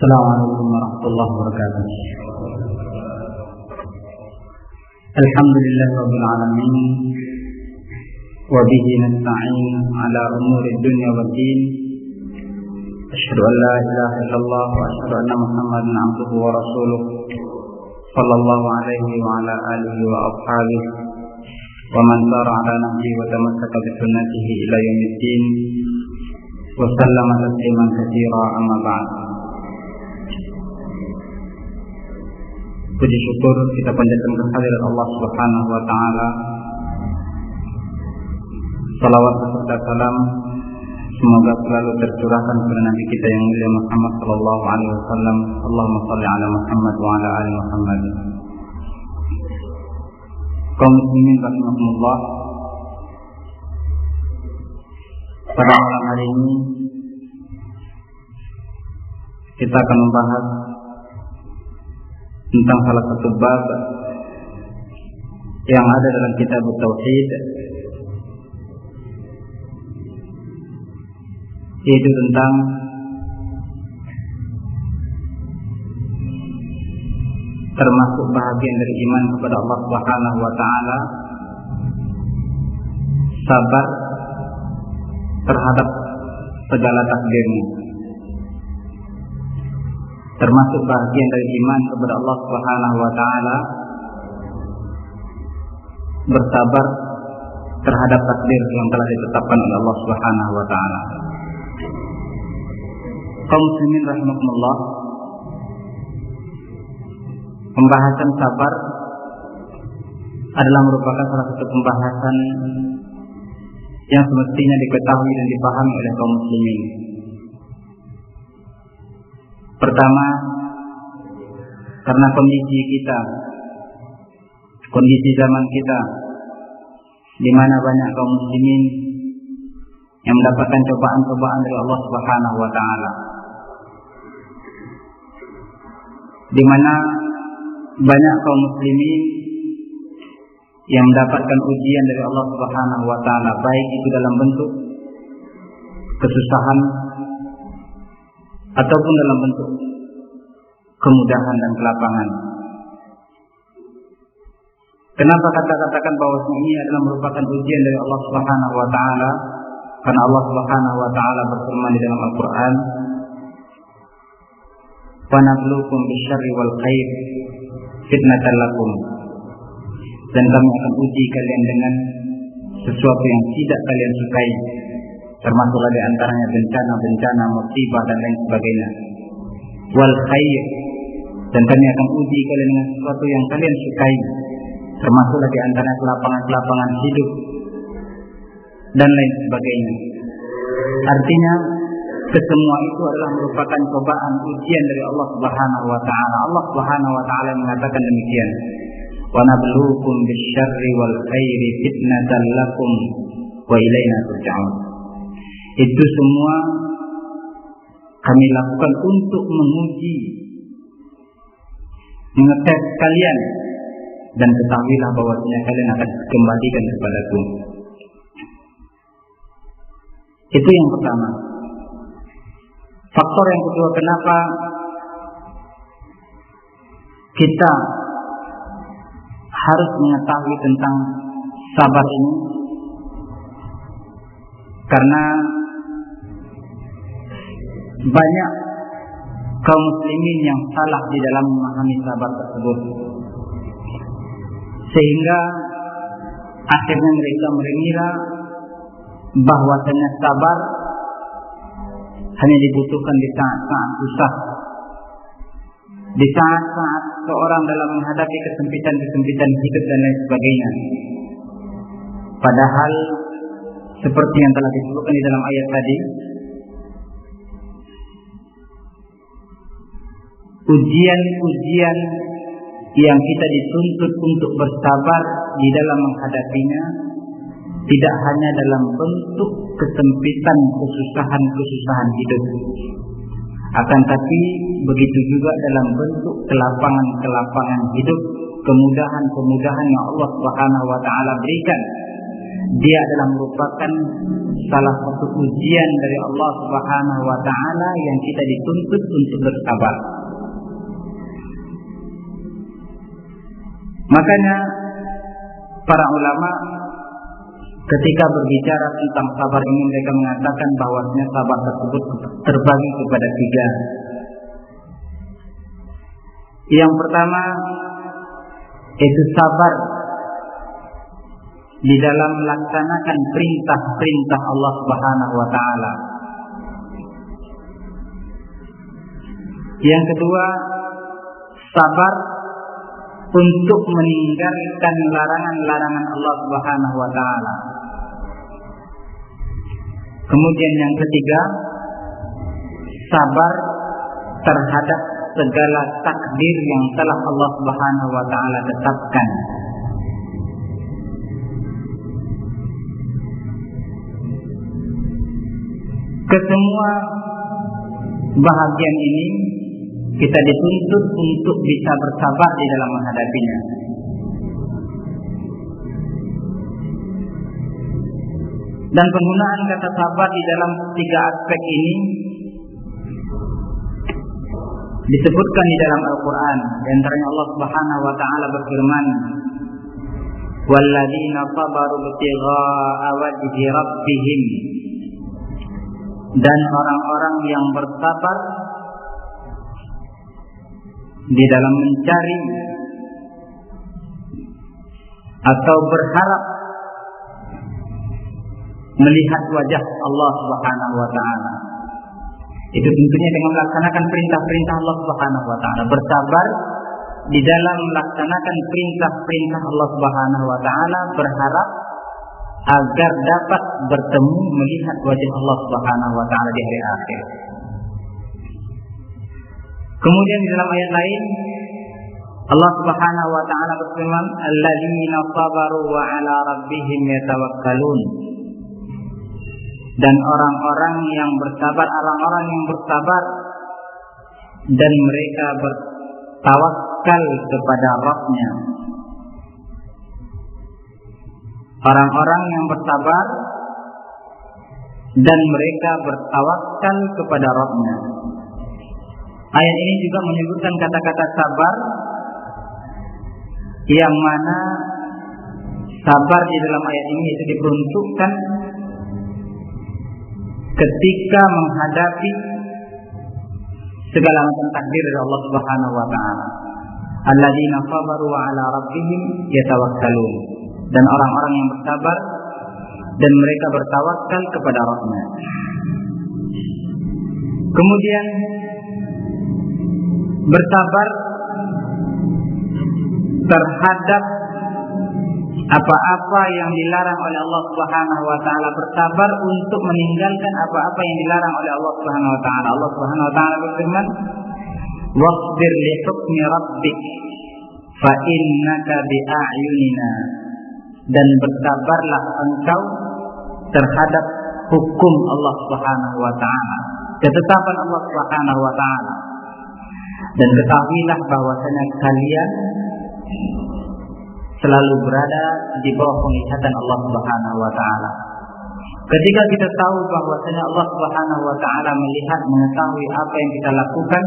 السلام عليكم ورحمة الله وبركاته. الحمد لله رب العالمين وبه نستعين على أمور الدنيا والدين. أشهد أن لا إله إلا الله وأشهد أن محمدا عبده ورسوله. صلى الله عليه وعلى آله وأصحابه ومن سار على نهجه وتمسك بسنته إلى يوم الدين وسلم تسليما كثيرا. أما بعد. Puji syukur kita panjatkan kehadirat Allah Subhanahu wa taala. Salawat serta salam semoga selalu tercurahkan kepada Nabi kita yang mulia Muhammad sallallahu alaihi wasallam. Allahumma shalli ala Muhammad wa ala ali Muhammad. Kaum muslimin rahimakumullah. Pada malam hari ini kita akan membahas tentang salah satu bab yang ada dalam kitab Tauhid. Yaitu tentang termasuk bahagian dari iman kepada Allah Subhanahu wa taala sabar terhadap segala takdirnya termasuk bagian dari iman kepada Allah Subhanahu wa taala bersabar terhadap takdir yang telah ditetapkan oleh Allah Subhanahu wa taala. Kaum muslimin rahimakumullah. Pembahasan sabar adalah merupakan salah satu pembahasan yang semestinya diketahui dan dipahami oleh kaum muslimin. Pertama, karena kondisi kita, kondisi zaman kita, di mana banyak kaum muslimin yang mendapatkan cobaan-cobaan dari Allah Subhanahu wa taala. Di mana banyak kaum muslimin yang mendapatkan ujian dari Allah Subhanahu wa taala, baik itu dalam bentuk kesusahan ataupun dalam bentuk kemudahan dan kelapangan. Kenapa kata-katakan bahwa ini adalah merupakan ujian dari Allah Subhanahu wa taala? Karena Allah Subhanahu wa taala berfirman di dalam Al-Qur'an, "Wa nabluukum bisyarri wal khair fitnatan lakum." Dan kami akan uji kalian dengan sesuatu yang tidak kalian sukai termasuklah di antaranya bencana-bencana, musibah dan lain sebagainya. Wal khair dan kami akan uji kalian dengan sesuatu yang kalian sukai, termasuklah di antaranya kelapangan-kelapangan hidup dan lain sebagainya. Artinya kesemua itu adalah merupakan cobaan ujian dari Allah Subhanahu wa taala. Allah Subhanahu wa taala mengatakan demikian. Wa nabluukum bisyarri wal khairi fitnatan lakum wa ilaina turja'un itu semua kami lakukan untuk menguji mengetes kalian dan ketahuilah bahwasanya kalian akan kembalikan kepadaku. Itu yang pertama. Faktor yang kedua kenapa kita harus mengetahui tentang sabar ini karena banyak kaum muslimin yang salah di dalam memahami sabar tersebut. Sehingga akhirnya mereka mengira bahwasanya sabar hanya dibutuhkan di saat-saat susah. Di saat-saat seorang dalam menghadapi kesempitan-kesempitan hidup dan lain sebagainya. Padahal seperti yang telah disebutkan di dalam ayat tadi, ujian-ujian yang kita dituntut untuk bersabar di dalam menghadapinya tidak hanya dalam bentuk kesempitan kesusahan-kesusahan hidup akan tapi begitu juga dalam bentuk kelapangan-kelapangan hidup kemudahan-kemudahan yang Allah Subhanahu wa taala berikan dia adalah merupakan salah satu ujian dari Allah Subhanahu wa taala yang kita dituntut untuk bersabar. Makanya para ulama ketika berbicara tentang sabar ini mereka mengatakan bahwasanya sabar tersebut terbagi kepada tiga. Yang pertama itu sabar di dalam melaksanakan perintah-perintah Allah Subhanahu wa taala. Yang kedua, sabar untuk meninggalkan larangan-larangan Allah Subhanahu wa taala. Kemudian yang ketiga, sabar terhadap segala takdir yang telah Allah Subhanahu wa taala tetapkan. Kesemua bahagian ini kita dituntut untuk bisa bersabar di dalam menghadapinya. Dan penggunaan kata sabar di dalam tiga aspek ini disebutkan di dalam Al-Quran. Di antaranya Allah Subhanahu wa taala berfirman, "Walladzina sabaru rabbihim" dan orang-orang yang bersabar di dalam mencari atau berharap melihat wajah Allah Subhanahu wa taala. Itu tentunya dengan melaksanakan perintah-perintah Allah Subhanahu wa taala, bersabar di dalam melaksanakan perintah-perintah Allah Subhanahu wa taala, berharap agar dapat bertemu melihat wajah Allah Subhanahu wa taala di hari akhir. Kemudian di dalam ayat lain Allah Subhanahu wa taala berfirman, "Alladzina sabaru wa 'ala rabbihim yatawakkalun." Dan orang-orang yang bersabar, orang-orang yang bersabar dan mereka bertawakal kepada Rabbnya. Orang-orang yang bersabar dan mereka bertawakal kepada Rabbnya. Ayat ini juga menyebutkan kata-kata sabar yang mana sabar di dalam ayat ini itu diperuntukkan ketika menghadapi segala macam takdir dari Allah Subhanahu wa taala. Alladzina sabaru wa ala rabbihim yatawakkalun. Dan orang-orang yang bersabar dan mereka bertawakal kepada Rabbnya. Kemudian bersabar terhadap apa-apa yang dilarang oleh Allah Subhanahu wa taala bersabar untuk meninggalkan apa-apa yang dilarang oleh Allah Subhanahu wa taala. Allah Subhanahu wa taala berfirman, "Wasbir li hukmi rabbik fa innaka bi a'yunina." Dan bersabarlah engkau terhadap hukum Allah Subhanahu wa taala, ketetapan Allah Subhanahu wa taala. Dan ketahuilah bahwasanya kalian selalu berada di bawah penglihatan Allah Subhanahu wa taala. Ketika kita tahu bahwasanya Allah Subhanahu wa taala melihat mengetahui apa yang kita lakukan,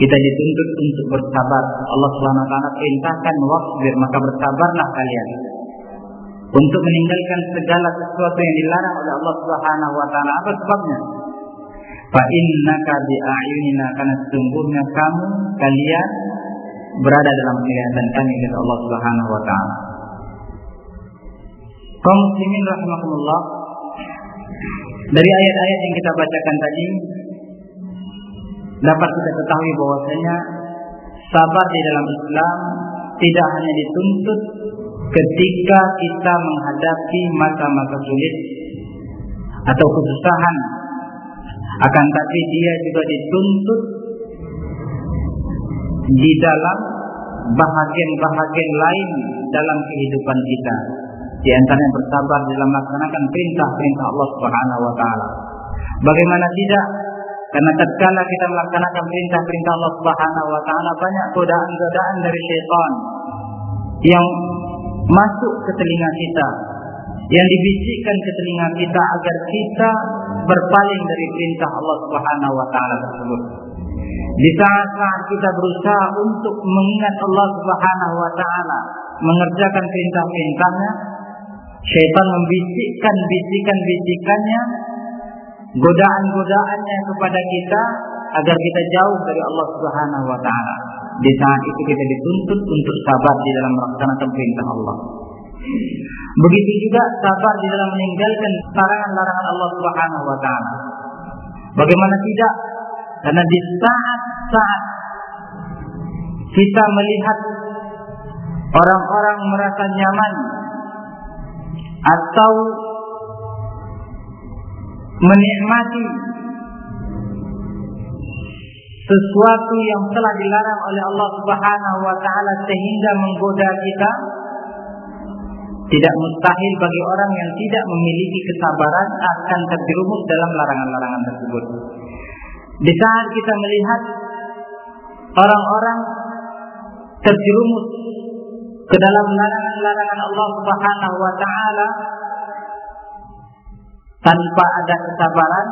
kita dituntut untuk bersabar. Allah Subhanahu wa taala perintahkan wasbir, maka bersabarlah kalian. Untuk meninggalkan segala sesuatu yang dilarang oleh Allah Subhanahu wa taala. Apa sebabnya? Fa innaka bi a'yunina karena sesungguhnya kamu kalian berada dalam penglihatan kami kata Allah Subhanahu wa taala. Kaum muslimin rahimakumullah dari ayat-ayat yang kita bacakan tadi dapat kita ketahui bahwasanya sabar di dalam Islam tidak hanya dituntut ketika kita menghadapi masa-masa sulit atau kesusahan akan tapi dia juga dituntut di dalam bahagian-bahagian lain dalam kehidupan kita. Di antaranya bersabar dalam melaksanakan perintah-perintah Allah Subhanahu wa taala. Bagaimana tidak? Karena tatkala kita melaksanakan perintah-perintah Allah Subhanahu wa taala banyak godaan-godaan dari syaitan yang masuk ke telinga kita yang dibisikkan ke telinga kita agar kita berpaling dari perintah Allah Subhanahu wa taala tersebut. Di saat-saat kita berusaha untuk mengingat Allah Subhanahu wa taala, mengerjakan perintah-perintahnya, syaitan membisikkan bisikan-bisikannya, godaan-godaannya kepada kita agar kita jauh dari Allah Subhanahu wa taala. Di saat itu kita dituntut untuk sabar di dalam melaksanakan perintah Allah. Begitu juga sabar di dalam meninggalkan larangan-larangan Allah Subhanahu wa taala. Bagaimana tidak? Karena di saat-saat kita melihat orang-orang merasa nyaman atau menikmati sesuatu yang telah dilarang oleh Allah Subhanahu wa taala sehingga menggoda kita tidak mustahil bagi orang yang tidak memiliki kesabaran akan terjerumus dalam larangan-larangan tersebut. Di saat kita melihat orang-orang terjerumus ke dalam larangan-larangan Allah Subhanahu wa taala tanpa ada kesabaran,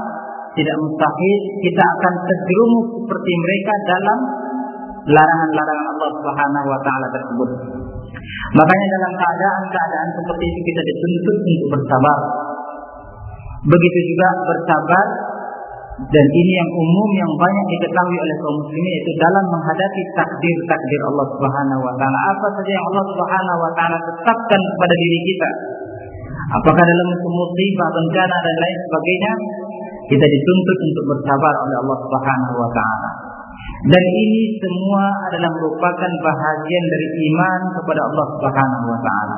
tidak mustahil kita akan terjerumus seperti mereka dalam larangan-larangan Allah Subhanahu wa taala tersebut. Makanya dalam keadaan-keadaan seperti itu kita dituntut untuk bersabar. Begitu juga bersabar dan ini yang umum yang banyak diketahui oleh kaum muslimin yaitu dalam menghadapi takdir-takdir Allah Subhanahu wa taala. Apa saja yang Allah Subhanahu wa taala tetapkan kepada diri kita. Apakah dalam musibah, bencana dan lain sebagainya, kita dituntut untuk bersabar oleh Allah Subhanahu wa taala. Dan ini semua adalah merupakan bahagian dari iman kepada Allah Subhanahu wa taala.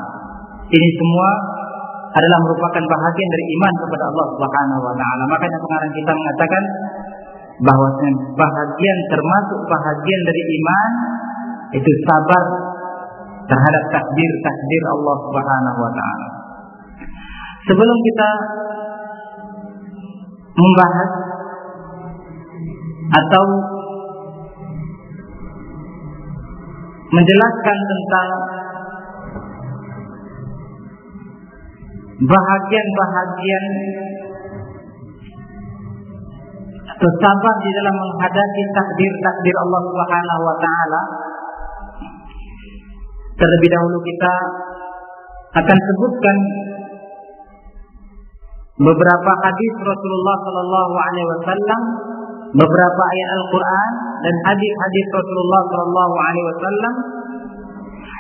Ini semua adalah merupakan bahagian dari iman kepada Allah Subhanahu wa taala. Makanya pengarang kita mengatakan bahwa bahagian termasuk bahagian dari iman itu sabar terhadap takdir-takdir Allah Subhanahu wa taala. Sebelum kita membahas atau menjelaskan tentang bahagian-bahagian atau sabar di dalam menghadapi takdir-takdir Allah Subhanahu wa taala. Terlebih dahulu kita akan sebutkan beberapa hadis Rasulullah Sallallahu Alaihi Wasallam, beberapa ayat Al-Quran dan hadis-hadis Rasulullah Sallallahu Alaihi Wasallam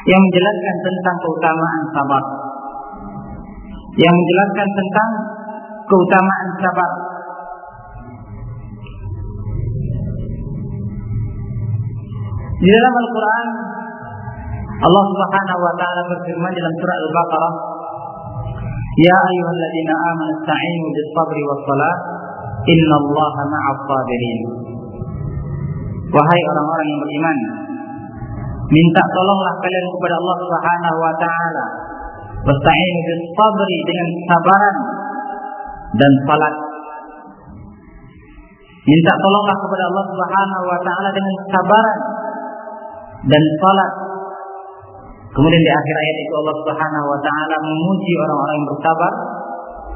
yang menjelaskan tentang keutamaan sabar, yang menjelaskan tentang keutamaan sabar. Di dalam Al-Quran Allah Subhanahu wa taala berfirman dalam surah Al-Baqarah Ya ayyuhalladzina amanu ista'inu bis sabri was salat innallaha ma'as sabirin. Wahai orang-orang yang beriman, minta tolonglah kalian kepada Allah Subhanahu wa taala. Wasta'inu bis sabri dengan sabaran dan salat. Minta tolonglah kepada Allah Subhanahu wa taala dengan sabaran dan salat Kemudian di akhir ayat itu Allah Subhanahu wa taala memuji orang-orang yang bersabar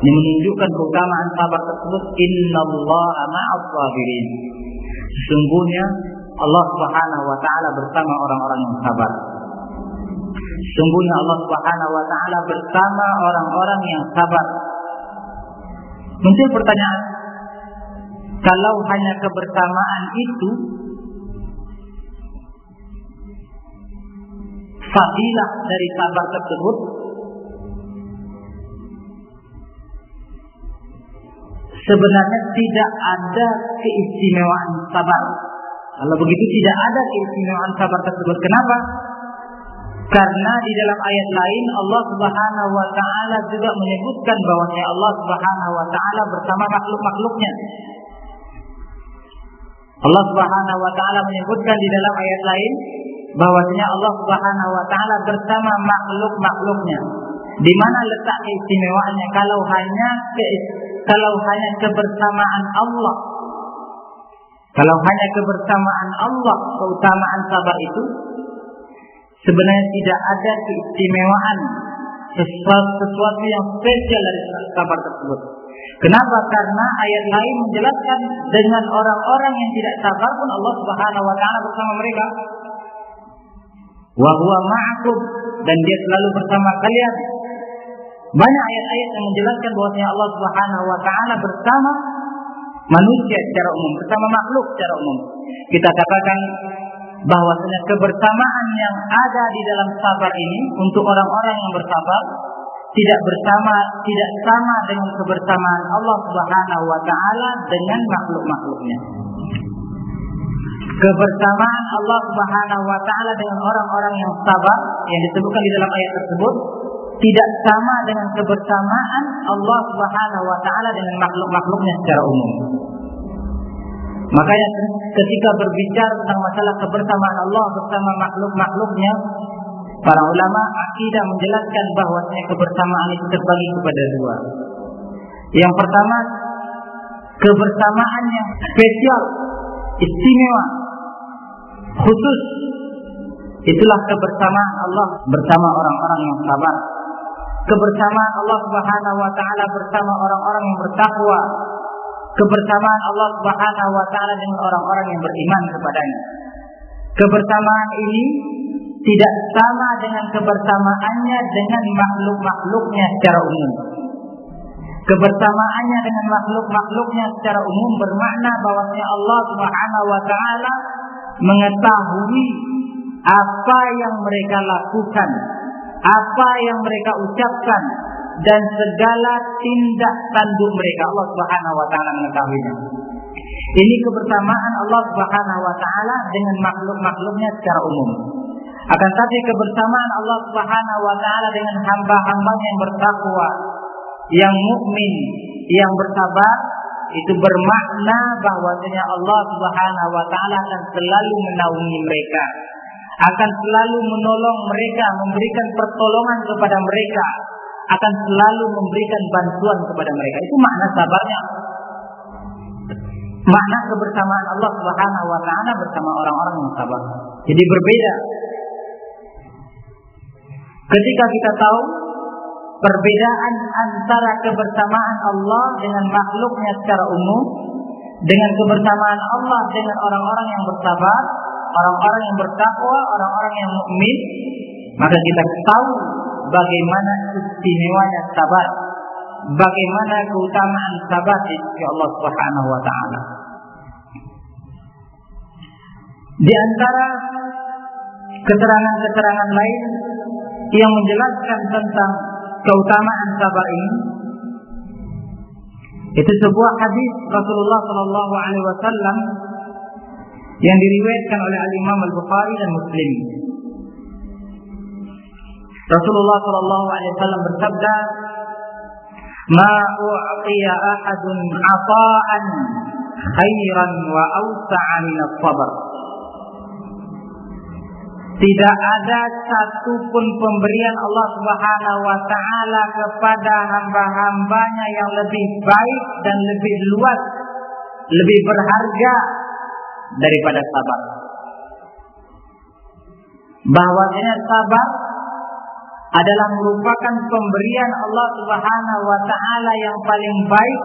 yang menunjukkan keutamaan sabar tersebut innallaha ma'as sabirin. Sesungguhnya Allah Subhanahu wa taala bersama orang-orang yang sabar. Sesungguhnya Allah Subhanahu wa taala bersama orang-orang yang sabar. Muncul pertanyaan, kalau hanya kebersamaan itu fadilah dari sabar tersebut sebenarnya tidak ada keistimewaan sabar. Kalau begitu tidak ada keistimewaan sabar tersebut. Kenapa? Karena di dalam ayat lain Allah Subhanahu wa taala juga menyebutkan bahwasanya Allah Subhanahu wa taala bersama makhluk-makhluknya. Allah Subhanahu wa taala menyebutkan di dalam ayat lain bahwasanya Allah Subhanahu wa taala bersama makhluk-makhluknya. Di mana letak keistimewaannya kalau hanya kalau hanya kebersamaan Allah. Kalau hanya kebersamaan Allah keutamaan sabar itu sebenarnya tidak ada keistimewaan sesuatu, sesuatu yang spesial dari sabar tersebut. Kenapa? Karena ayat lain menjelaskan dengan orang-orang yang tidak sabar pun Allah Subhanahu wa taala bersama mereka. Wa huwa ma'akum dan dia selalu bersama kalian. Banyak ayat-ayat yang menjelaskan bahwasanya Allah Subhanahu wa taala bersama manusia secara umum, bersama makhluk secara umum. Kita katakan bahwasanya kebersamaan yang ada di dalam sabar ini untuk orang-orang yang bersabar tidak bersama tidak sama dengan kebersamaan Allah Subhanahu wa taala dengan makhluk-makhluknya. Kebersamaan Allah Subhanahu wa taala dengan orang-orang yang sabar yang disebutkan di dalam ayat tersebut tidak sama dengan kebersamaan Allah Subhanahu wa taala dengan makhluk-makhluknya secara umum. Makanya ketika berbicara tentang masalah kebersamaan Allah bersama makhluk-makhluknya, para ulama akidah menjelaskan bahwa kebersamaan itu terbagi kepada dua. Yang pertama, kebersamaan yang spesial, istimewa, khusus. Itulah kebersamaan Allah bersama orang-orang yang sabar. Kebersamaan Allah Subhanahu wa taala bersama orang-orang yang bertakwa, kebersamaan Allah Subhanahu wa taala dengan orang-orang yang beriman kepadanya. Kebersamaan ini tidak sama dengan kebersamaannya dengan makhluk-makhluknya secara umum. Kebersamaannya dengan makhluk-makhluknya secara umum bermakna bahwasanya Allah Subhanahu wa taala mengetahui apa yang mereka lakukan, apa yang mereka ucapkan, dan segala tindak tanduk mereka Allah Subhanahu wa taala mengetahuinya. Ini kebersamaan Allah Subhanahu wa taala dengan makhluk-makhluknya secara umum. Akan tapi kebersamaan Allah Subhanahu wa taala dengan hamba-hambanya yang bertakwa, yang mukmin, yang bersabar itu bermakna bahwasanya Allah Subhanahu wa taala akan selalu menaungi mereka, akan selalu menolong mereka, memberikan pertolongan kepada mereka, akan selalu memberikan bantuan kepada mereka. Itu makna sabarnya. Makna kebersamaan Allah Subhanahu wa taala bersama orang-orang yang sabar. Jadi berbeda. Ketika kita tahu perbedaan antara kebersamaan Allah dengan makhluknya secara umum dengan kebersamaan Allah dengan orang-orang yang bersabar, orang-orang yang bertakwa, orang-orang yang mukmin, maka kita tahu bagaimana istimewanya sabar, bagaimana keutamaan sabar di sisi Allah Subhanahu wa taala. Di antara keterangan-keterangan lain yang menjelaskan tentang keutamaan sabar ini itu sebuah hadis Rasulullah Shallallahu Alaihi Wasallam yang diriwayatkan oleh Al Imam Al Bukhari dan Muslim. Rasulullah Shallallahu Alaihi Wasallam bersabda, "Ma u'tiya ahadun ata'an khairan wa awsa'a min as-sabr." Tidak ada satupun pemberian Allah Subhanahu wa taala kepada hamba-hambanya yang lebih baik dan lebih luas, lebih berharga daripada sabar. Bahwasanya sabar adalah merupakan pemberian Allah Subhanahu wa taala yang paling baik,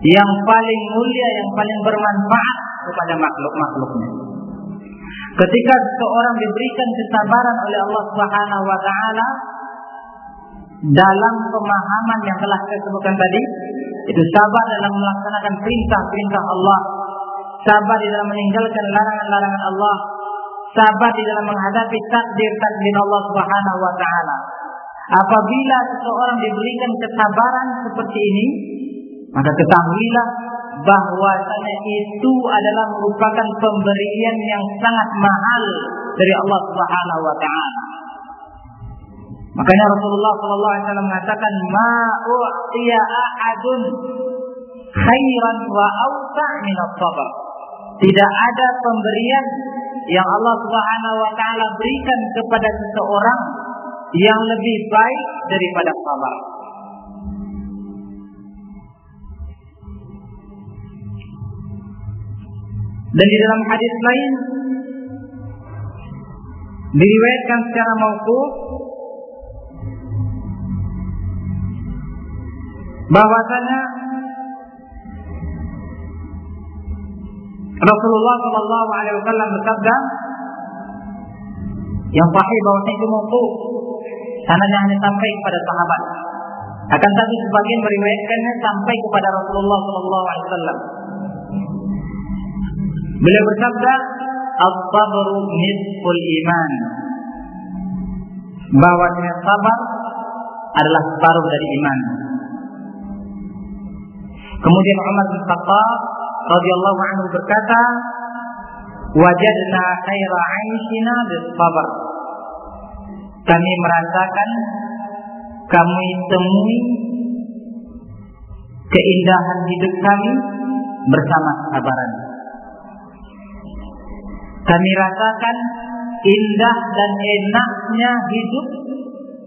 yang paling mulia, yang paling bermanfaat kepada makhluk-makhluknya. Ketika seorang diberikan kesabaran oleh Allah Subhanahu wa taala dalam pemahaman yang telah saya sebutkan tadi, itu sabar dalam melaksanakan perintah-perintah Allah, sabar di dalam meninggalkan larangan-larangan Allah, sabar di dalam menghadapi takdir-takdir Allah Subhanahu wa taala. Apabila seseorang diberikan kesabaran seperti ini, maka ketahuilah bahwasanya itu adalah merupakan pemberian yang sangat mahal dari Allah Subhanahu wa taala. Makanya Rasulullah sallallahu alaihi wasallam mengatakan ma ahadun khairan wa awsa' min as-sabr. Tidak ada pemberian yang Allah Subhanahu wa taala berikan kepada seseorang yang lebih baik daripada sabar. Dan di dalam hadis lain diriwayatkan secara mauquf bahwasanya Rasulullah Shallallahu Alaihi Wasallam bersabda yang sahih bahwasanya itu mampu sanadnya hanya sampai kepada sahabat. Akan tapi sebagian meriwayatkannya sampai kepada Rasulullah Shallallahu Alaihi Wasallam. Beliau bersabda as-sabru nisful iman. Bahwasanya sabar adalah separuh dari iman. Kemudian Umar bin Khattab radhiyallahu anhu berkata, "Wajadna khaira 'aishina bis-sabr." Kami merasakan kami temui keindahan hidup kami bersama kesabaran. Kami rasakan indah dan enaknya hidup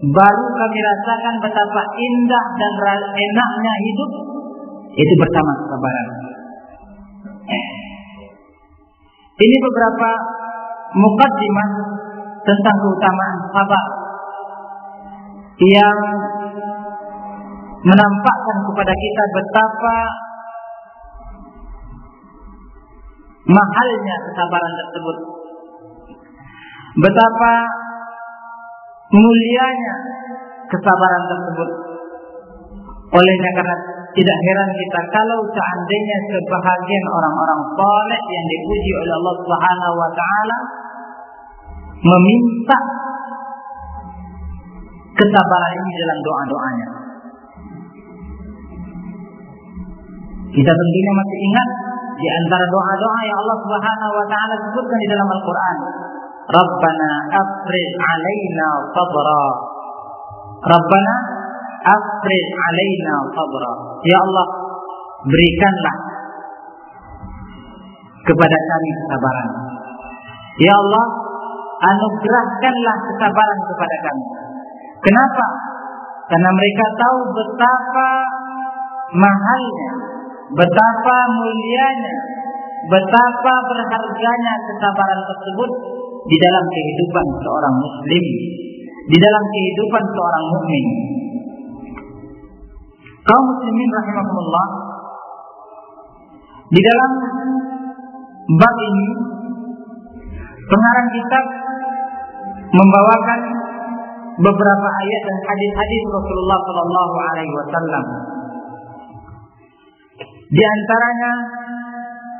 baru kami rasakan betapa indah dan enaknya hidup itu bersama kesabaran. Ini beberapa mukaddimah tentang keutamaan sabar yang menampakkan kepada kita betapa mahalnya kesabaran tersebut. Betapa mulianya kesabaran tersebut. Olehnya karena tidak heran kita kalau seandainya sebahagian orang-orang saleh yang dipuji oleh Allah Subhanahu wa taala meminta kesabaran ini dalam doa-doanya. Kita tentunya masih ingat di antara doa-doa yang Allah Subhanahu wa taala sebutkan di dalam Al-Qur'an. Rabbana afrij alaina sabra. Rabbana afrij alaina sabra. Ya Allah, berikanlah kepada kami kesabaran. Ya Allah, anugerahkanlah kesabaran kepada kami. Kenapa? Karena mereka tahu betapa mahalnya, betapa mulianya, betapa berharganya kesabaran tersebut di dalam kehidupan seorang muslim, di dalam kehidupan seorang mukmin. Kaum muslimin rahimahumullah di dalam bab ini pengarang kitab membawakan beberapa ayat dan hadis-hadis Rasulullah Shallallahu Alaihi Wasallam. Di antaranya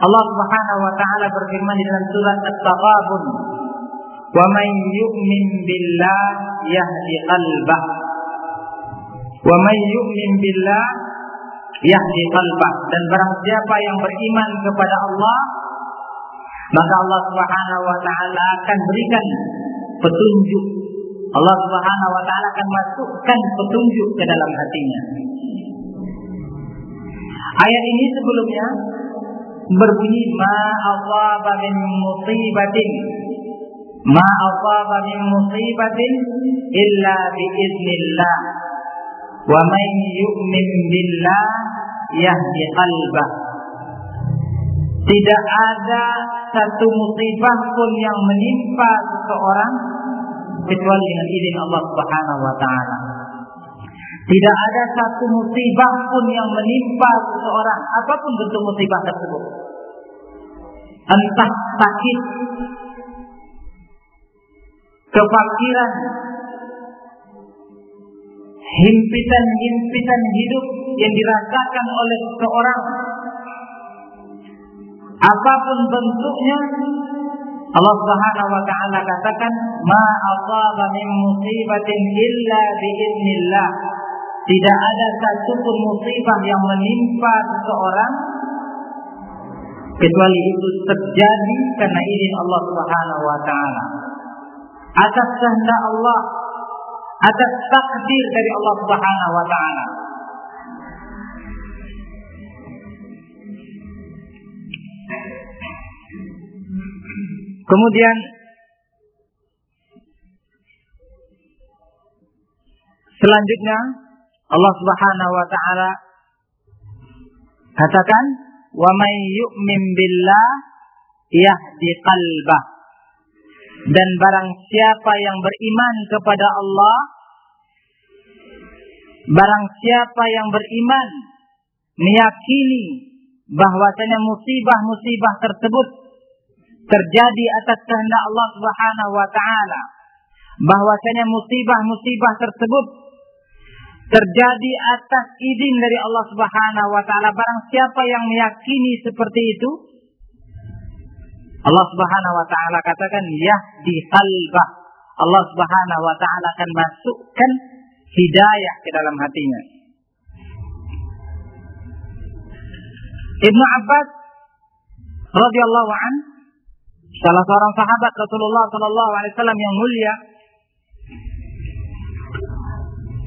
Allah Subhanahu Wa Taala berfirman di dalam surat At-Taghabun, "Wa man yu'min billah yahdi qalbah." Wa man yu'min billah yahdi qalbah. Dan barang siapa yang beriman kepada Allah maka Allah Subhanahu wa taala akan berikan petunjuk. Allah Subhanahu wa taala akan masukkan petunjuk ke dalam hatinya. Ayat ini sebelumnya berbunyi ma asaba min musibatin. Ma asaba min musibatin illa bi idznillah wa man yu'min billah yahdi qalbah tidak ada satu musibah pun yang menimpa seseorang kecuali dengan izin Allah Subhanahu wa taala. Tidak ada satu musibah pun yang menimpa seseorang, apa pun bentuk musibah tersebut. Entah sakit, kefakiran, himpitan-himpitan hidup yang dirasakan oleh seseorang, apa pun bentuknya, Allah Subhanahu wa taala katakan, "Ma asaba min musibatin illa biiznillah." Tidak ada satu pun musibah yang menimpa seseorang kecuali itu terjadi karena izin Allah Subhanahu wa taala. Atas kehendak Allah, atas takdir dari Allah Subhanahu wa taala. Kemudian selanjutnya Allah Subhanahu wa taala katakan wa may yu'min billah yahdi qalbah dan barang siapa yang beriman kepada Allah barang siapa yang beriman meyakini bahwasanya musibah-musibah tersebut terjadi atas kehendak Allah Subhanahu wa taala bahwasanya musibah-musibah tersebut terjadi atas izin dari Allah Subhanahu wa taala. Barang siapa yang meyakini seperti itu Allah Subhanahu wa taala katakan yahdi qalbah. Allah Subhanahu wa taala akan masukkan hidayah ke dalam hatinya. Ibnu Abbas radhiyallahu an salah seorang sahabat Rasulullah sallallahu alaihi wasallam yang mulia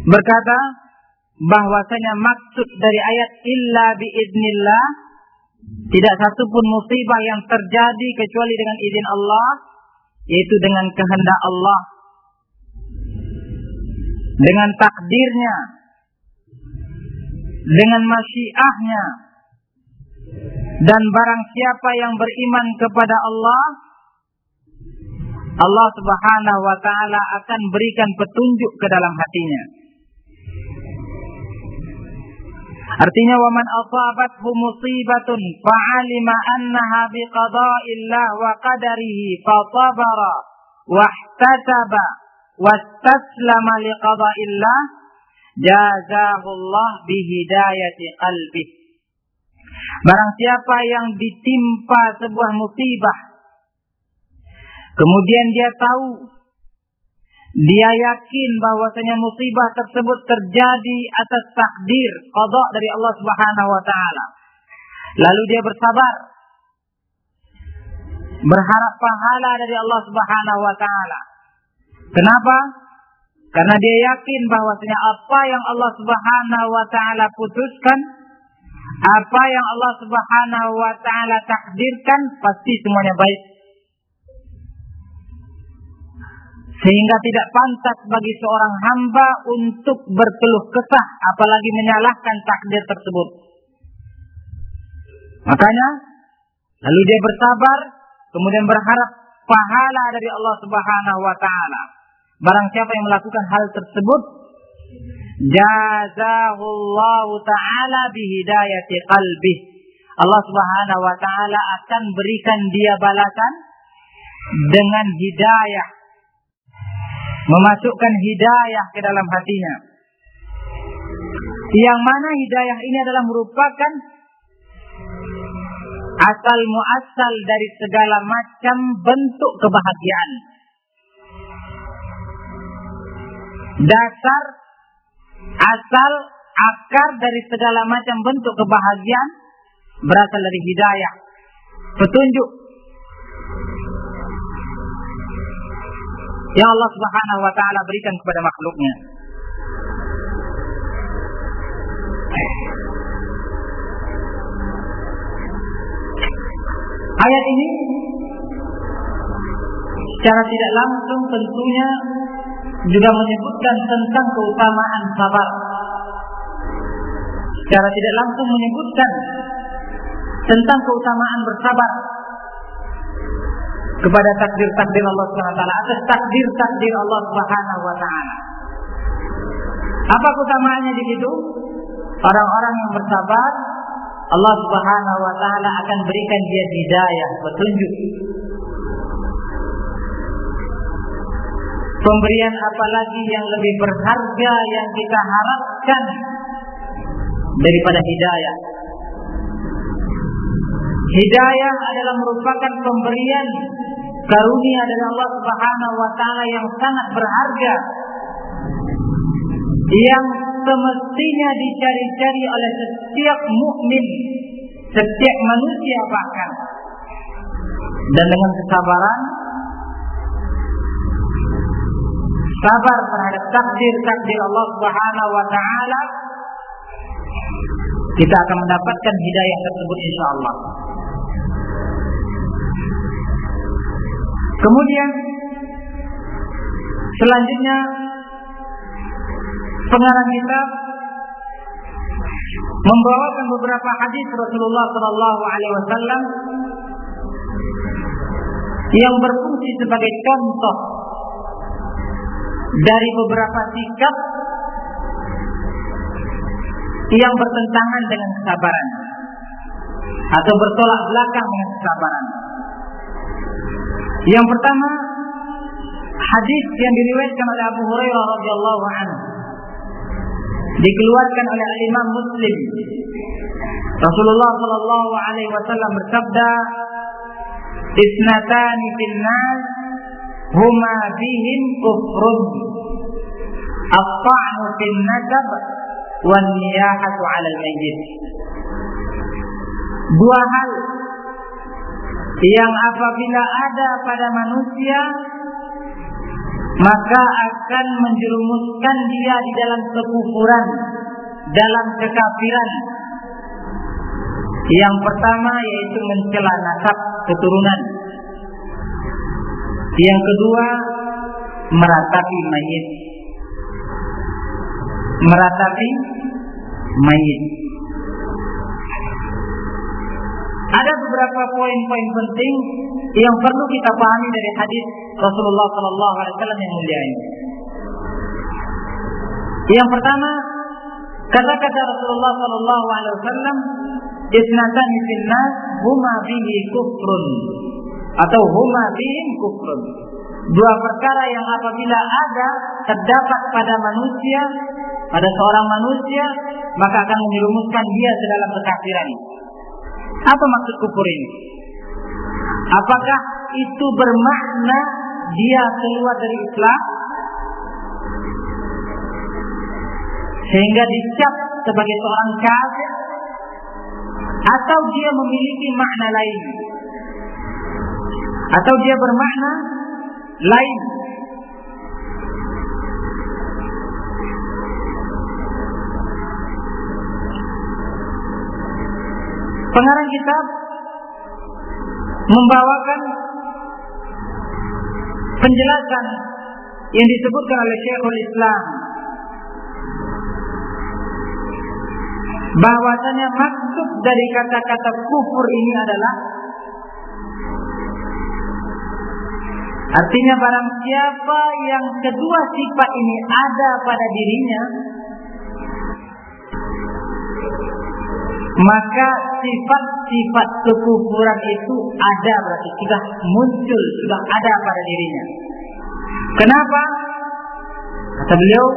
berkata bahwasanya maksud dari ayat illa biidnillah tidak satu pun musibah yang terjadi kecuali dengan izin Allah yaitu dengan kehendak Allah. Dengan takdirnya. Dengan masyiahnya. Dan barang siapa yang beriman kepada Allah Allah Subhanahu wa taala akan berikan petunjuk ke dalam hatinya Artinya waman asabathu musibatun fa'alima annaha biqada'illah wa qadarihi fatabara wahtasaba wastaslama liqada'illah jazahu Allah bihidayati qalbih. Barang siapa yang ditimpa sebuah musibah kemudian dia tahu dia yakin bahwasanya musibah tersebut terjadi atas takdir qada dari Allah Subhanahu wa taala. Lalu dia bersabar berharap pahala dari Allah Subhanahu wa taala. Kenapa? Karena dia yakin bahwasanya apa yang Allah Subhanahu wa taala putuskan, apa yang Allah Subhanahu wa taala takdirkan pasti semuanya baik Sehingga tidak pantas bagi seorang hamba untuk berkeluh kesah, apalagi menyalahkan takdir tersebut. Makanya, lalu dia bersabar, kemudian berharap pahala dari Allah Subhanahu wa taala. Barang siapa yang melakukan hal tersebut, jazahullahu taala bihidayati qalbih. Allah Subhanahu wa taala akan berikan dia balasan dengan hidayah memasukkan hidayah ke dalam hatinya. Yang mana hidayah ini adalah merupakan asal muasal dari segala macam bentuk kebahagiaan. Dasar asal akar dari segala macam bentuk kebahagiaan berasal dari hidayah, petunjuk yang Allah Subhanahu wa taala berikan kepada makhluknya. Ayat ini secara tidak langsung tentunya juga menyebutkan tentang keutamaan sabar. Secara tidak langsung menyebutkan tentang keutamaan bersabar kepada takdir-takdir Allah Subhanahu taala atas takdir-takdir Allah Subhanahu taala. Apa keutamaannya di situ? Orang-orang yang bersabar Allah Subhanahu wa taala akan berikan dia hidayah, petunjuk. Pemberian apalagi yang lebih berharga yang kita harapkan daripada hidayah. Hidayah adalah merupakan pemberian karunia dari Allah Subhanahu wa taala yang sangat berharga yang semestinya dicari-cari oleh setiap mukmin, setiap manusia bahkan. Dan dengan kesabaran sabar terhadap takdir-takdir Allah Subhanahu wa taala kita akan mendapatkan hidayah tersebut insyaallah. Kemudian selanjutnya pengarang kita membawakan beberapa hadis Rasulullah Shallallahu Alaihi Wasallam yang berfungsi sebagai contoh dari beberapa sikap yang bertentangan dengan kesabaran atau bertolak belakang dengan kesabaran. Yang pertama, hadis yang diriwayatkan oleh Abu Hurairah radhiyallahu anhu dikeluarkan oleh Imam Muslim. Rasulullah sallallahu alaihi wasallam bersabda, "Isnatani fil nas huma bihim kufrun." At-ta'nu fil nasab wan niyahatu 'ala al-mayyit. Dua hal yang apabila ada pada manusia maka akan menjerumuskan dia di dalam kekufuran, dalam kekafiran. Yang pertama yaitu mencela nasab keturunan. Yang kedua meratapi mayit. Meratapi mayit. Ada beberapa poin-poin penting yang perlu kita pahami dari hadis Rasulullah Sallallahu Alaihi Wasallam yang mulia ini. Yang pertama, kata-kata Rasulullah Sallallahu Alaihi Wasallam, isnatan nas huma bihi kufrun atau huma bihim kufrun. Dua perkara yang apabila ada terdapat pada manusia, pada seorang manusia, maka akan menyerumuskan dia ke dalam kekafiran. Apa maksud kufur ini? Apakah itu bermakna dia keluar dari Islam? Sehingga dicap sebagai seorang kafir atau dia memiliki makna lain atau dia bermakna lain Pengarang kitab membawakan penjelasan yang disebutkan oleh Syekhul Islam. Bahwasanya maksud dari kata-kata kufur ini adalah artinya barang siapa yang kedua sifat ini ada pada dirinya maka sifat-sifat kekufuran itu ada berarti sudah muncul, sudah ada pada dirinya. Kenapa? Kata beliau,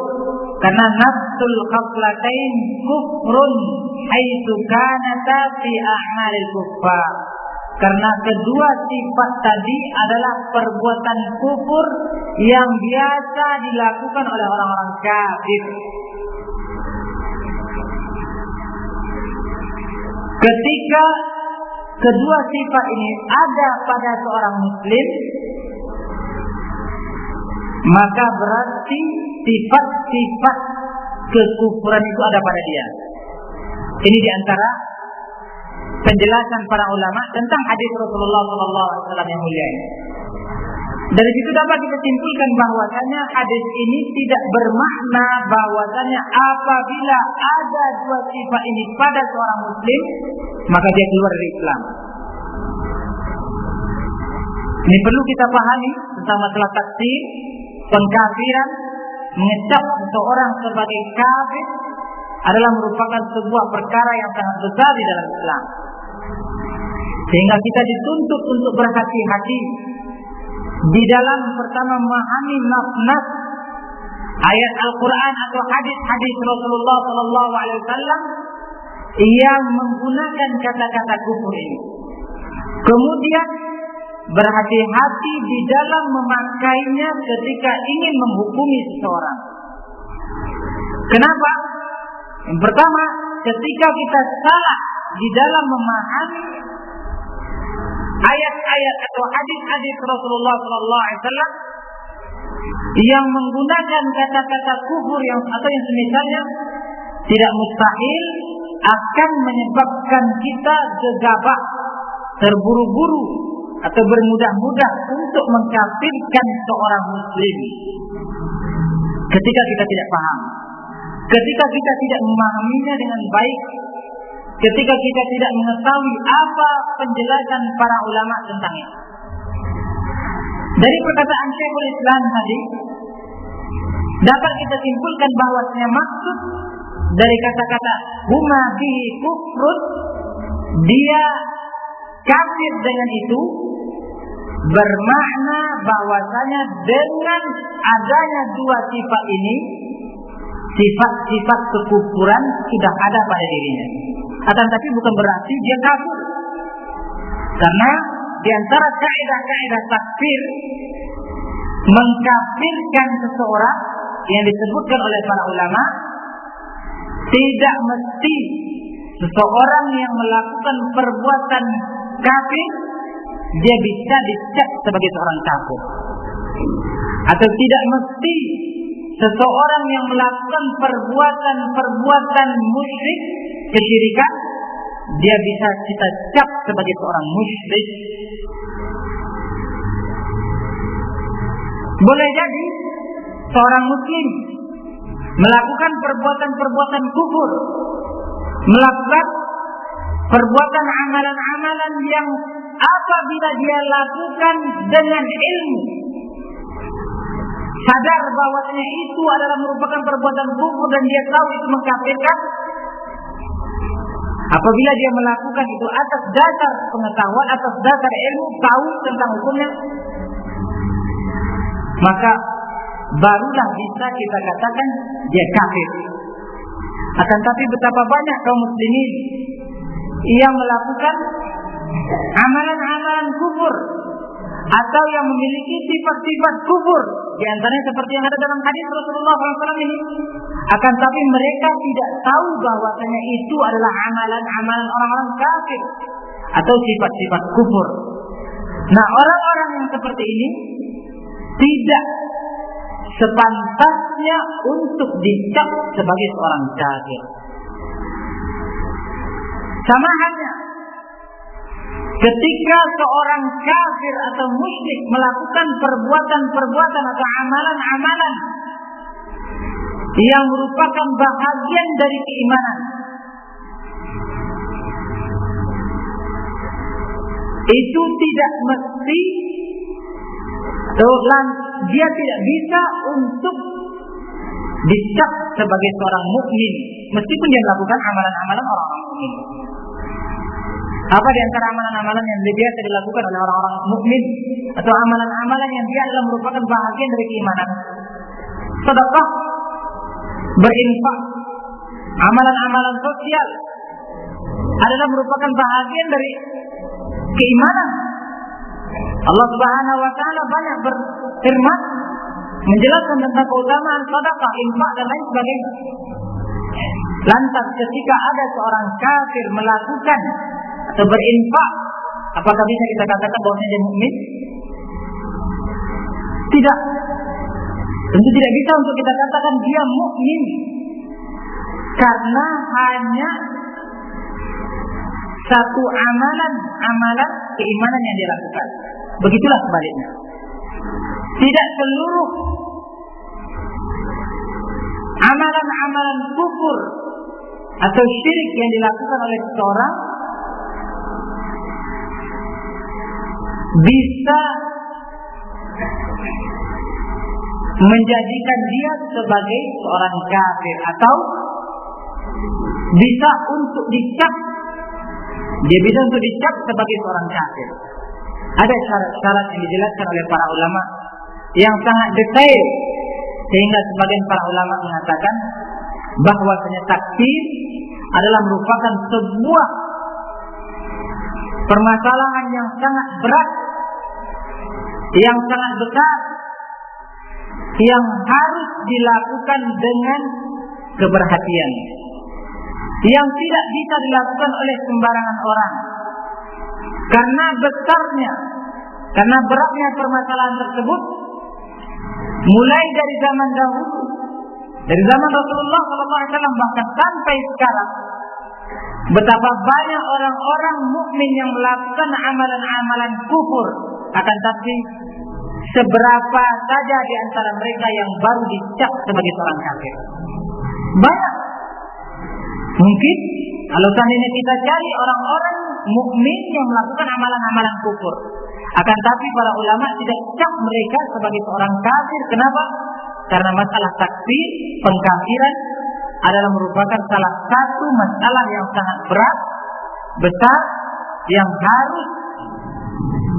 karena nafsul khaflatain kufrun haitsu kanata fi a'malil kuffar. Karena kedua sifat tadi adalah perbuatan kufur yang biasa dilakukan oleh orang-orang kafir. Ketika kedua sifat ini ada pada seorang muslim, maka berarti sifat-sifat kekufuran itu ada pada dia. Ini di antara penjelasan para ulama tentang hadis Rasulullah SAW yang mulia. Dari situ dapat kita simpulkan bahwasanya hadis ini tidak bermakna bahwasanya apabila ada dua sifat ini pada seorang muslim maka dia keluar dari Islam. Ini perlu kita pahami tentang masalah taksir, pengkafiran, mengecap seseorang sebagai kafir adalah merupakan sebuah perkara yang sangat besar di dalam Islam. Sehingga kita dituntut untuk berhati-hati di dalam pertama memahami nas-nas ayat Al-Quran atau hadis-hadis Rasulullah Sallallahu Alaihi Wasallam yang menggunakan kata-kata kufur ini. Kemudian berhati-hati di dalam memakainya ketika ingin menghukumi seseorang. Kenapa? Yang pertama, ketika kita salah di dalam memahami ayat-ayat atau hadis-hadis Rasulullah Sallallahu Alaihi Wasallam yang menggunakan kata-kata kufur yang atau yang semisalnya tidak mustahil akan menyebabkan kita gegabah, terburu-buru atau bermudah-mudah untuk mengkafirkan seorang muslim. Ketika kita tidak paham ketika kita tidak memahaminya dengan baik ketika kita tidak mengetahui apa penjelasan para ulama tentang itu. Dari perkataan Syekhul Islam tadi dapat kita simpulkan bahwasanya maksud dari kata-kata huma fihi kufrun dia kafir dengan itu bermakna bahwasanya dengan adanya dua sifat ini sifat-sifat kekufuran sudah ada pada dirinya. Akan tapi bukan berarti dia kafir. Karena di antara kaidah-kaidah takfir mengkafirkan seseorang yang disebutkan oleh para ulama tidak mesti seseorang yang melakukan perbuatan kafir dia bisa dicap sebagai seorang kafir atau tidak mesti seseorang yang melakukan perbuatan-perbuatan musyrik kesyirikan dia bisa kita cap sebagai seorang musyrik. Boleh jadi seorang muslim melakukan perbuatan-perbuatan kufur melakukan perbuatan amalan-amalan yang apabila dia lakukan dengan ilmu sadar bahwasanya itu adalah merupakan perbuatan kufur dan dia tahu itu mengkafirkan apabila dia melakukan itu atas dasar pengetahuan atas dasar ilmu tahu tentang hukumnya maka barulah bisa kita katakan dia kafir. Akan tapi betapa banyak kaum muslimin yang melakukan amalan-amalan kufur atau yang memiliki sifat-sifat kufur. Di antaranya seperti yang ada dalam hadis Rasulullah SAW ini. Akan tapi mereka tidak tahu bahwasanya itu adalah amalan-amalan orang-orang kafir. Atau sifat-sifat kufur. Nah orang-orang yang seperti ini tidak sepantasnya untuk dicap sebagai seorang kafir. Sama halnya ketika seorang kafir atau musyrik melakukan perbuatan-perbuatan atau amalan-amalan yang merupakan bahagian dari keimanan. Itu tidak mesti dia tidak bisa untuk dicap sebagai seorang mukmin meskipun dia melakukan amalan-amalan orang-orang mukmin. Apa di antara amalan-amalan yang biasa dilakukan oleh orang-orang mukmin atau amalan-amalan yang dia adalah merupakan bagian dari keimanan? Sedekah, berinfak, amalan-amalan sosial adalah merupakan bagian dari keimanan. Allah Subhanahu wa taala banyak berfirman menjelaskan tentang keutamaan sedekah, infak dan lain sebagainya. Lantas ketika ada seorang kafir melakukan atau berinfak, apakah bisa kita katakan bahwa dia mukmin? Tidak. Tentu tidak bisa untuk kita katakan dia mukmin karena hanya satu amalan amalan keimanan yang dilakukan. Begitulah sebaliknya. Tidak seluruh amalan-amalan kufur atau syirik yang dilakukan oleh seseorang bisa menjadikan dia sebagai seorang kafir atau bisa untuk dicap dia bisa untuk dicap sebagai seorang kafir. Ada syarat-syarat yang dijelaskan oleh para ulama yang sangat detail sehingga sebagian para ulama mengatakan bahwasanya takfir adalah merupakan sebuah permasalahan yang sangat berat, yang sangat besar, yang harus dilakukan dengan keberhatian, yang tidak bisa dilakukan oleh sembarangan orang. Karena besarnya, karena beratnya permasalahan tersebut, mulai dari zaman dahulu, dari zaman Rasulullah SAW bahkan sampai sekarang, Betapa banyak orang-orang mukmin yang melakukan amalan-amalan kufur, akan tapi seberapa saja di antara mereka yang baru dicap sebagai seorang kafir. Banyak. Mungkin kalau seandainya kita cari orang-orang mukmin yang melakukan amalan-amalan kufur, akan tapi para ulama tidak cap mereka sebagai seorang kafir. Kenapa? Karena masalah takfir, pengkafiran adalah merupakan salah satu masalah yang sangat berat, besar, yang harus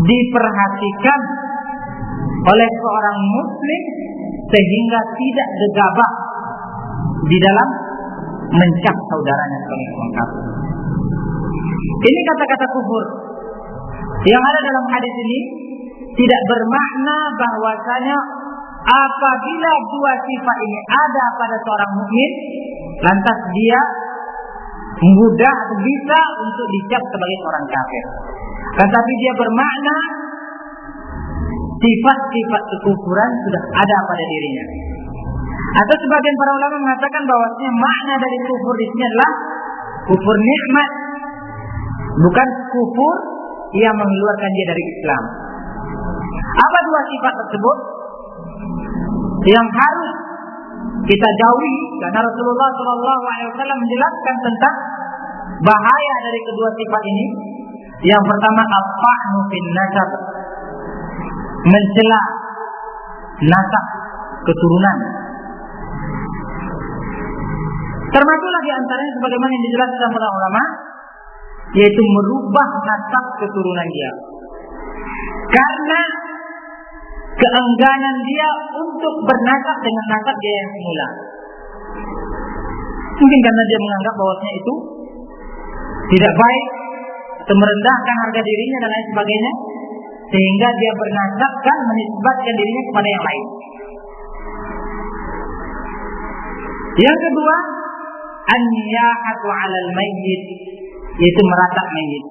diperhatikan oleh seorang muslim sehingga tidak gegabah di dalam mencap saudaranya sebagai orang kafir. Ini kata-kata kufur yang ada dalam hadis ini tidak bermakna bahwasanya apabila dua sifat ini ada pada seorang mukmin lantas dia mudah atau bisa untuk dicap sebagai seorang kafir. Tetapi dia bermakna sifat-sifat kekufuran sudah ada pada dirinya. Atau sebagian para ulama mengatakan bahwasanya makna dari kufur di sini adalah kufur nikmat, bukan kufur yang mengeluarkan dia dari Islam. Apa dua sifat tersebut yang harus kita jauhi karena Rasulullah Shallallahu Alaihi Wasallam menjelaskan tentang bahaya dari kedua sifat ini. Yang pertama apa nufin nasab mencela nasab keturunan. Termasuklah di antaranya sebagaimana yang dijelaskan oleh ulama yaitu merubah nasab keturunan dia. Karena keengganan dia untuk bernasab dengan nasab dia yang semula. Mungkin karena dia menganggap bahwasanya itu tidak baik atau merendahkan harga dirinya dan lain sebagainya sehingga dia bernasabkan menisbatkan dirinya kepada yang lain. Yang kedua, an-niyahatu 'alal mayyit yaitu meratap mayit.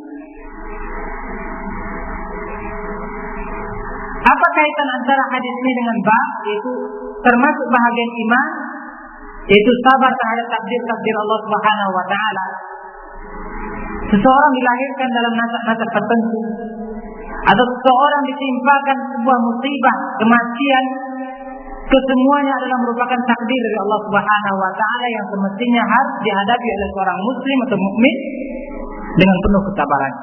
Apa kaitan antara hadis ini dengan bab yaitu termasuk bahagian iman yaitu sabar terhadap takdir-takdir Allah Subhanahu wa taala. Seseorang dilahirkan dalam nasab-nasab tertentu atau seseorang ditimpakan sebuah musibah, kematian, kesemuanya adalah merupakan takdir dari Allah Subhanahu wa taala yang semestinya harus dihadapi oleh seorang muslim atau mukmin dengan penuh kesabaran.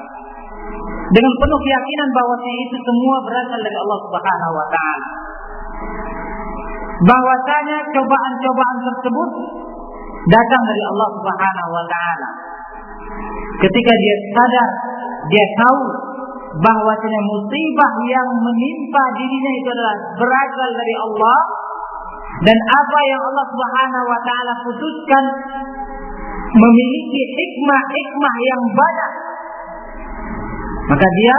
Dengan penuh keyakinan bahwa itu semua berasal dari Allah Subhanahu wa taala. Bahwasanya cobaan-cobaan tersebut datang dari Allah Subhanahu wa taala. Ketika dia sadar, dia tahu bahwasanya musibah yang menimpa dirinya itu adalah berasal dari Allah dan apa yang Allah Subhanahu wa taala putuskan memiliki hikmah-hikmah yang banyak. Maka dia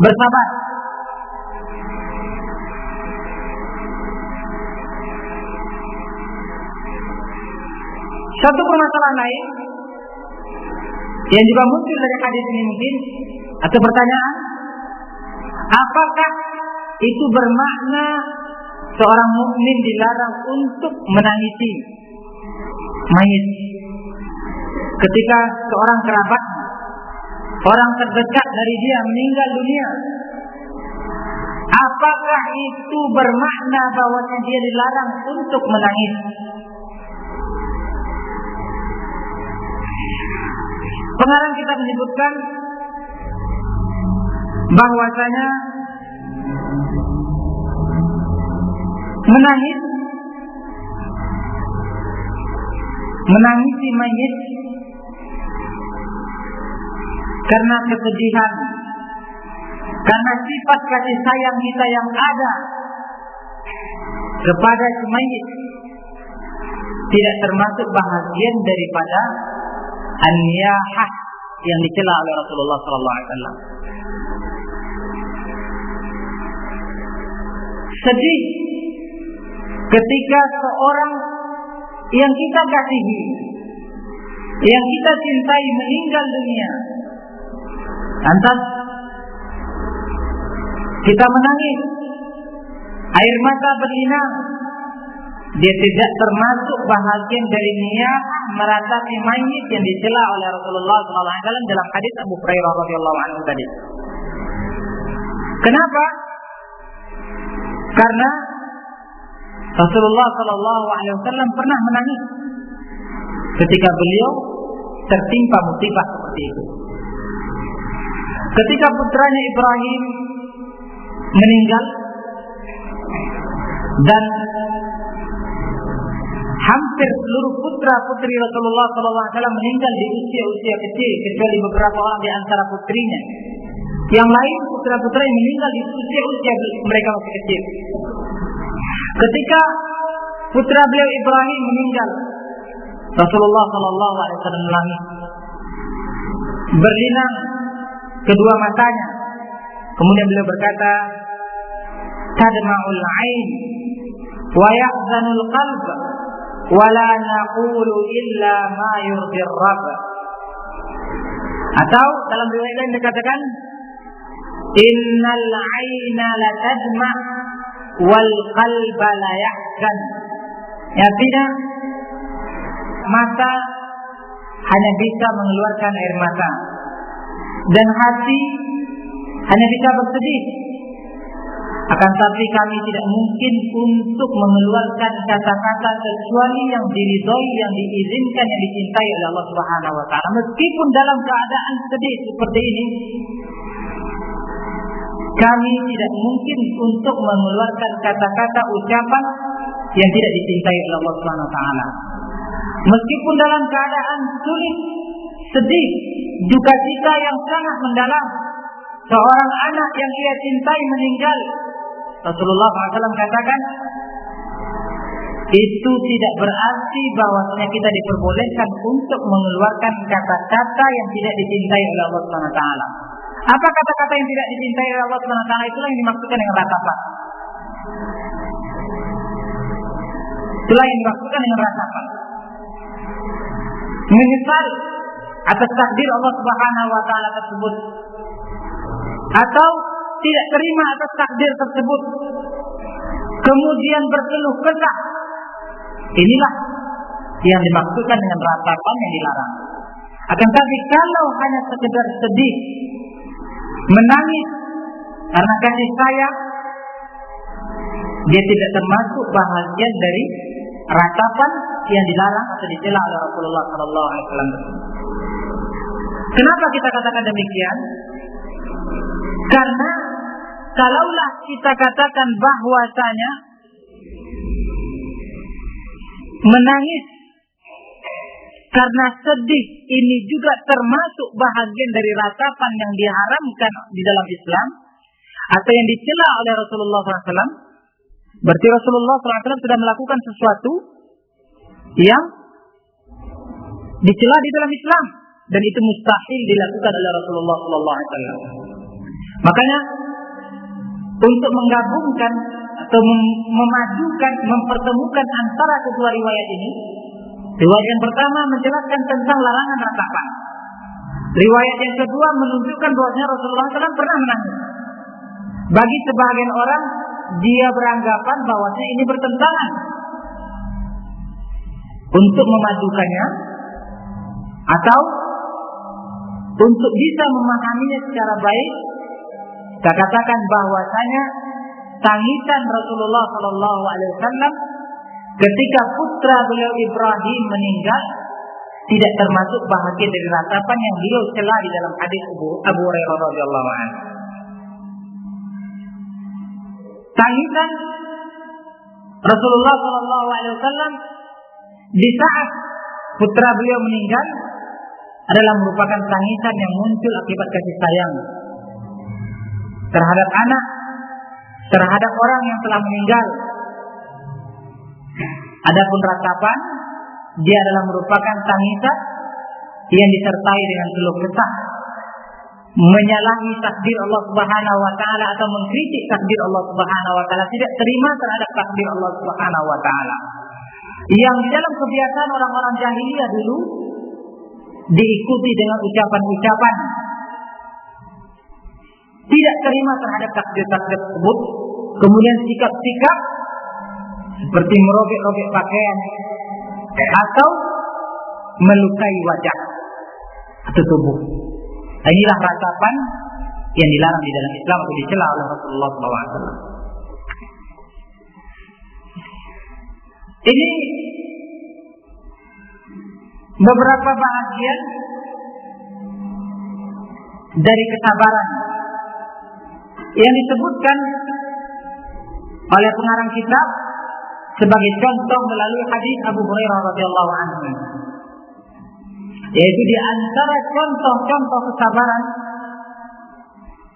bersabar. Satu permasalahan lain yang juga muncul dari hadis ini mungkin atau pertanyaan apakah itu bermakna seorang mukmin dilarang untuk menangisi mayit? Ketika seorang kerabat orang terdekat dari dia meninggal dunia apakah itu bermakna bahwa dia dilarang untuk menangis pengarang kita menyebutkan bahwasanya menangis menangisi mayit karena kesedihan karena sifat kasih sayang kita yang ada kepada si mayit tidak termasuk bahagian daripada an yang dicela oleh Rasulullah sallallahu alaihi wasallam. Sedih ketika seorang yang kita kasihi, yang kita cintai meninggal dunia. Lantas kita menangis, air mata berlinang. Dia tidak termasuk bahagian dari niat meratapi mayit yang dicela oleh Rasulullah SAW dalam hadis Abu Hurairah radhiyallahu anhu tadi. Kenapa? Karena Rasulullah Wasallam pernah menangis ketika beliau tertimpa musibah seperti itu. Ketika putranya Ibrahim meninggal dan hampir seluruh putra putri Rasulullah SAW meninggal di usia-usia kecil kecuali beberapa orang di antara putrinya. Yang lain putra putra yang meninggal di usia-usia mereka masih kecil. Ketika putra beliau Ibrahim meninggal, Rasulullah SAW menangis. Berlinang kedua matanya. Kemudian beliau berkata, "Tadma'ul 'ain wa yahzanul qalb wa la naqulu illa ma yurdir rabb." Atau dalam riwayat lain dikatakan, "Innal 'aina la tadma' wal qalba la yahzan." Ya tidak mata hanya bisa mengeluarkan air mata dan hati hanya bisa bersedih. Akan tapi kami tidak mungkin untuk mengeluarkan kata-kata kecuali yang diridhoi, yang diizinkan, yang dicintai oleh Allah Subhanahu wa taala. Meskipun dalam keadaan sedih seperti ini, kami tidak mungkin untuk mengeluarkan kata-kata ucapan yang tidak dicintai oleh Allah Subhanahu wa taala. Meskipun dalam keadaan sulit, sedih, duka cita yang sangat mendalam, seorang anak yang ia cintai meninggal. Rasulullah SAW katakan, itu tidak berarti bahwasanya kita diperbolehkan untuk mengeluarkan kata-kata yang tidak dicintai oleh Allah SWT. Apa kata-kata yang tidak dicintai oleh Allah SWT? Itulah yang dimaksudkan dengan ratapan. Itulah yang dimaksudkan dengan ratapan menyesal atas takdir Allah Subhanahu wa taala tersebut atau tidak terima atas takdir tersebut kemudian berkeluh kesah inilah yang dimaksudkan dengan ratapan yang dilarang akan tapi kalau hanya sekedar sedih menangis karena kasih sayang dia tidak termasuk bahagian dari ratapan yang dilarang atau dicela oleh Rasulullah Sallallahu Alaihi Wasallam. Kenapa kita katakan demikian? Karena kalaulah kita katakan bahwasanya menangis karena sedih ini juga termasuk bahagian dari ratapan yang diharamkan di dalam Islam atau yang dicela oleh Rasulullah SAW berarti Rasulullah SAW sudah melakukan sesuatu yang dicela di dalam Islam dan itu mustahil dilakukan oleh Rasulullah SAW. Makanya untuk menggabungkan atau memajukan, mempertemukan antara kedua riwayat ini, riwayat yang pertama menjelaskan tentang larangan ratapan. Riwayat yang kedua menunjukkan bahwasanya Rasulullah SAW pernah menangis. Bagi sebagian orang, dia beranggapan bahwasanya ini bertentangan untuk memajukannya atau untuk bisa memahaminya secara baik saya katakan bahwasanya tangisan Rasulullah Shallallahu Alaihi Wasallam ketika putra beliau Ibrahim meninggal tidak termasuk bahagia dari ratapan yang beliau celah di dalam hadis Abu Hurairah radhiyallahu anhu. Tangisan Rasulullah Shallallahu Alaihi Wasallam di saat putra beliau meninggal adalah merupakan tangisan yang muncul akibat kasih sayang terhadap anak, terhadap orang yang telah meninggal. Adapun ratapan dia adalah merupakan tangisan yang disertai dengan keluh kesah. Menyalahi takdir Allah Subhanahu wa taala atau mengkritik takdir Allah Subhanahu wa taala tidak terima terhadap takdir Allah Subhanahu wa taala. Yang di dalam kebiasaan orang-orang jahiliyah dulu diikuti dengan ucapan-ucapan tidak terima terhadap takdir-takdir tersebut. Kemudian sikap-sikap seperti merobek-robek pakaian atau melukai wajah atau tubuh. Inilah ratapan yang dilarang di dalam Islam atau dicela oleh Rasulullah SAW Ini beberapa bahagian dari kesabaran yang disebutkan oleh pengarang kitab sebagai contoh melalui hadis Abu Hurairah radhiyallahu anhu. Yaitu di antara contoh-contoh kesabaran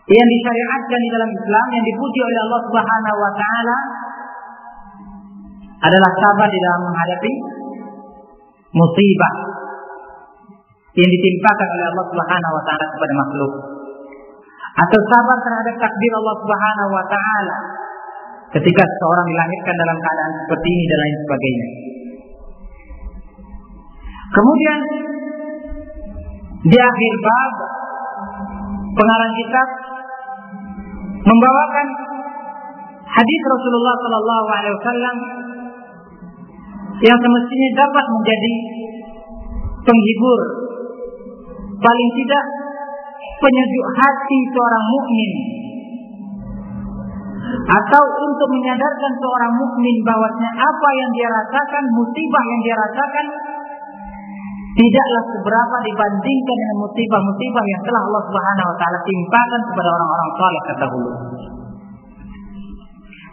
yang disyariatkan di dalam Islam yang dipuji oleh Allah Subhanahu wa taala adalah sabar di dalam menghadapi musibah yang ditimpakan oleh Allah Subhanahu wa taala kepada makhluk atau sabar terhadap takdir Allah Subhanahu wa taala ketika seseorang dilahirkan dalam keadaan seperti ini dan lain sebagainya. Kemudian di akhir bab pengarang kitab membawakan hadis Rasulullah Shallallahu Alaihi Wasallam yang semestinya dapat menjadi penghibur paling tidak penyejuk hati seorang mukmin atau untuk menyadarkan seorang mukmin bahwasanya apa yang dia rasakan, musibah yang dia rasakan tidaklah seberapa dibandingkan dengan musibah-musibah yang telah Allah Subhanahu wa taala timpakan kepada orang-orang saleh terdahulu.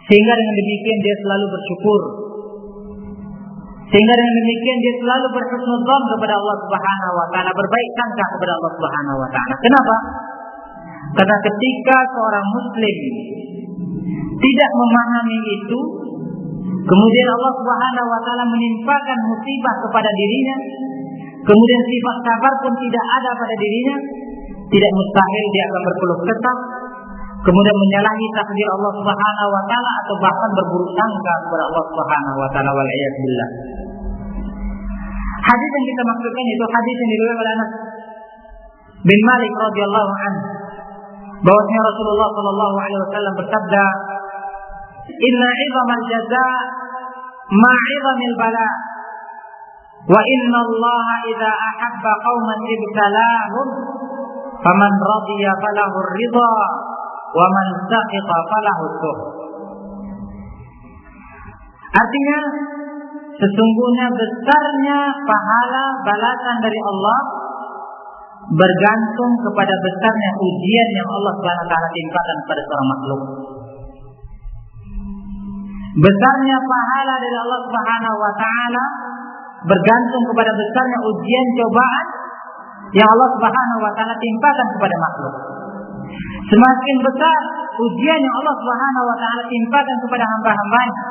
Sehingga dengan demikian dia selalu bersyukur. Sehingga dengan demikian dia selalu berhusnudzon kepada Allah Subhanahu wa taala, berbaik sangka kepada Allah Subhanahu wa taala. Kenapa? Karena ketika seorang muslim tidak memahami itu, kemudian Allah Subhanahu wa taala menimpakan musibah kepada dirinya, kemudian sifat sabar pun tidak ada pada dirinya, tidak mustahil dia akan berkeluh kesah, kemudian menyalahi takdir Allah Subhanahu wa taala atau bahkan berburuk sangka kepada Allah Subhanahu wa taala wal billah. Hadis yang kita maksudkan itu hadis yang diriwayatkan oleh Anas bin Malik radhiyallahu anhu bahwasanya Rasulullah sallallahu alaihi wasallam bersabda Inna izamal jaza ma'izamil bala wa inna Allah idza ahabba qauman ibtalahum faman radiya falahu ridha wa man saqita falahu Artinya sesungguhnya besarnya pahala balasan dari Allah bergantung kepada besarnya ujian yang Allah taala timpakan kepada seorang makhluk. Besarnya pahala dari Allah Subhanahu wa taala bergantung kepada besarnya ujian cobaan yang Allah Subhanahu wa taala timpakan kepada makhluk. Semakin besar ujian yang Allah Subhanahu wa taala timpakan kepada hamba-hambanya,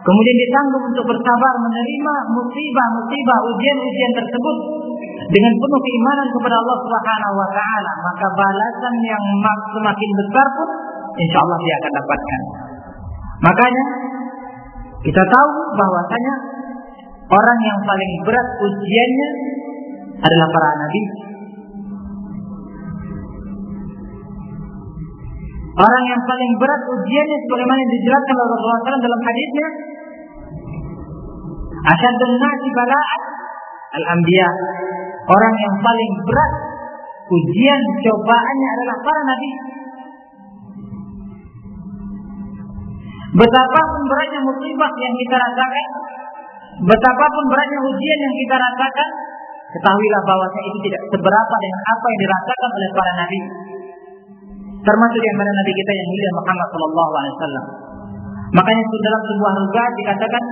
kemudian ditanggung untuk bersabar menerima musibah-musibah ujian-ujian tersebut dengan penuh keimanan kepada Allah Subhanahu wa taala, maka balasan yang semakin besar pun insya Allah dia akan dapatkan. Makanya kita tahu bahwasanya orang yang paling berat ujiannya adalah para nabi. Orang yang paling berat ujiannya sebagaimana yang dijelaskan oleh Rasulullah SAW dalam hadisnya Asyadun nasi bala'at al-anbiya. Orang yang paling berat ujian cobaannya adalah para nabi. Betapapun beratnya musibah yang kita rasakan, betapapun beratnya ujian yang kita rasakan, ketahuilah bahwasanya itu tidak seberapa dengan apa yang dirasakan oleh para nabi. Termasuk yang mana nabi kita yang mulia Muhammad sallallahu alaihi wasallam. Makanya dalam sebuah ruga dikatakan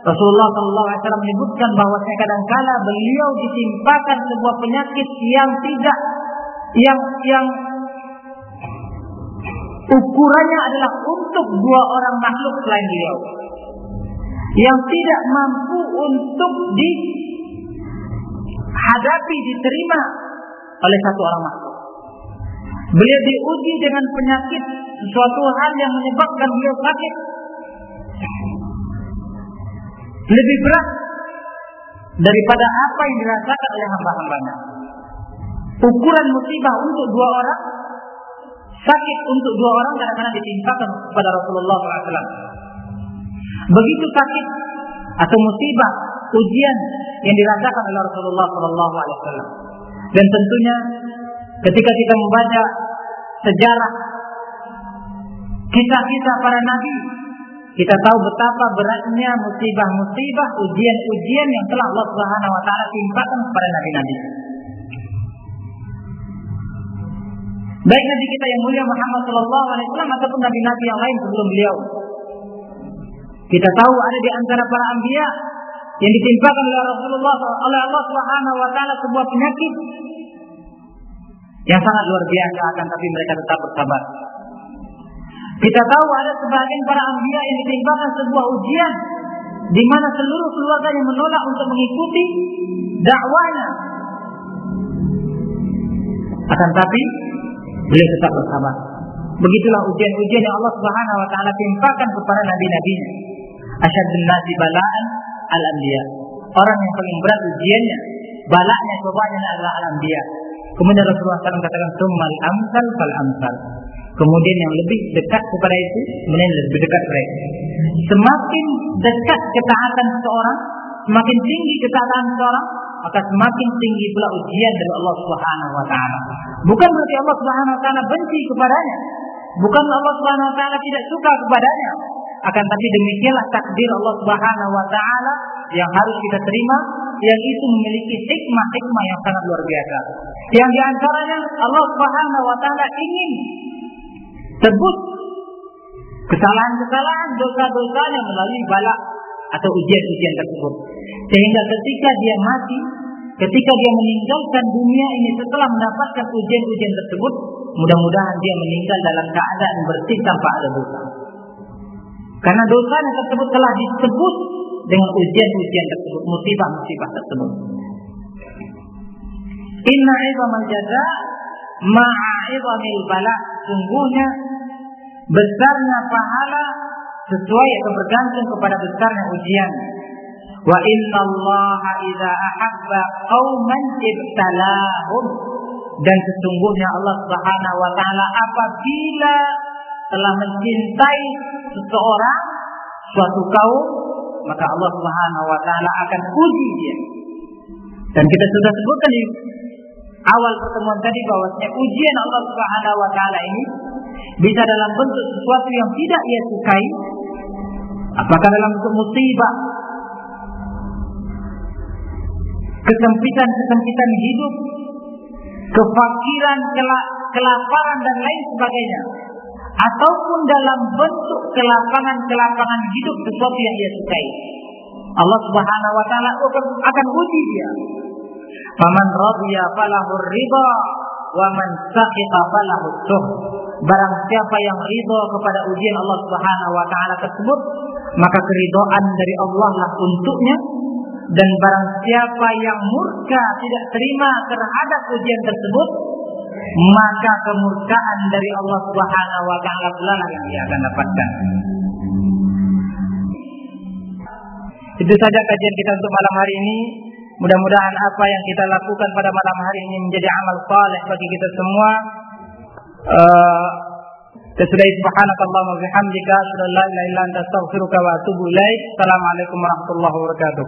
Rasulullah Shallallahu Alaihi Wasallam menyebutkan bahwasanya kadangkala beliau ditimpakan sebuah penyakit yang tidak yang yang ukurannya adalah untuk dua orang makhluk selain beliau yang tidak mampu untuk dihadapi diterima oleh satu orang makhluk. Beliau diuji dengan penyakit suatu hal yang menyebabkan beliau sakit lebih berat daripada apa yang dirasakan oleh hamba-hambanya. Ukuran musibah untuk dua orang sakit untuk dua orang kadang-kadang ditimpakan kepada Rasulullah SAW. Begitu sakit atau musibah, ujian yang dirasakan oleh Rasulullah SAW. Dan tentunya ketika kita membaca sejarah kisah-kisah para nabi, kita tahu betapa beratnya musibah-musibah, ujian-ujian yang telah Allah Subhanahu wa taala timpakan kepada nabi-nabi. Baik Nabi kita yang mulia Muhammad Sallallahu Alaihi Wasallam ataupun Nabi-Nabi yang lain sebelum beliau. Kita tahu ada di antara para anbiya yang ditimpakan oleh Rasulullah oleh Allah Subhanahu wa taala sebuah penyakit yang sangat luar biasa akan tapi mereka tetap bersabar. Kita tahu ada sebagian para anbiya yang ditimpakan sebuah ujian di mana seluruh keluarganya menolak untuk mengikuti dakwanya. Akan tapi beliau tetap bersabar. Begitulah ujian-ujian yang Allah Subhanahu wa taala timpakan kepada nabi-nabinya. Asyadun nasi balaan al-anbiya. Orang yang paling berat ujiannya, balaknya, cobanya adalah al-anbiya. Kemudian Rasulullah SAW katakan, Summal amsal fal amsal. Kemudian yang lebih dekat kepada itu, kemudian lebih dekat mereka. Semakin dekat ketaatan seseorang, semakin tinggi ketaatan seseorang, maka semakin tinggi pula ujian dari Allah Subhanahu wa taala. Bukan berarti Allah Subhanahu wa taala benci kepadanya. Bukan Allah Subhanahu wa taala tidak suka kepadanya. Akan tapi demikianlah takdir Allah Subhanahu wa taala yang harus kita terima yang itu memiliki hikmah-hikmah yang sangat luar biasa. Yang di antaranya Allah Subhanahu wa taala ingin sebut kesalahan-kesalahan dosa-dosanya melalui bala atau ujian-ujian tersebut. Sehingga ketika dia mati, ketika dia meninggalkan dunia ini setelah mendapatkan ujian-ujian tersebut, mudah-mudahan dia meninggal dalam keadaan bersih tanpa ada dosa. Karena dosa tersebut telah disebut dengan ujian-ujian tersebut, musibah-musibah tersebut. Inna idhamal jaza ma'a idhamil bala. Sungguhnya besarnya pahala sesuai atau bergantung kepada besarnya ujian. Wa inna Allah idza ahabba qauman ibtalahum dan sesungguhnya Allah Subhanahu wa taala apabila telah mencintai seseorang suatu kaum maka Allah Subhanahu wa taala akan uji dia. Dan kita sudah sebutkan di awal pertemuan tadi bahwasanya ujian Allah Subhanahu wa taala ini bisa dalam bentuk sesuatu yang tidak ia sukai apakah dalam bentuk musibah kesempitan-kesempitan hidup kefakiran kelaparan dan lain sebagainya ataupun dalam bentuk kelapangan-kelapangan hidup sesuatu yang ia sukai. Allah Subhanahu wa taala akan uji dia. Faman radiya falahu ridha wa man sakhita falahu suh. Barang siapa yang ridho kepada ujian Allah Subhanahu wa taala tersebut, maka keridhaan dari Allah lah untuknya dan barang siapa yang murka tidak terima terhadap ujian tersebut, maka kemurkaan dari Allah Subhanahu wa taala pula yang dia akan dapatkan. Itu saja kajian kita untuk malam hari ini. Mudah-mudahan apa yang kita lakukan pada malam hari ini menjadi amal saleh bagi kita semua. Uh, Sesudah subhanakallahumma wa bihamdika asyhadu an la ilaha illa anta astaghfiruka wa atubu ilaik. Assalamualaikum warahmatullahi wabarakatuh.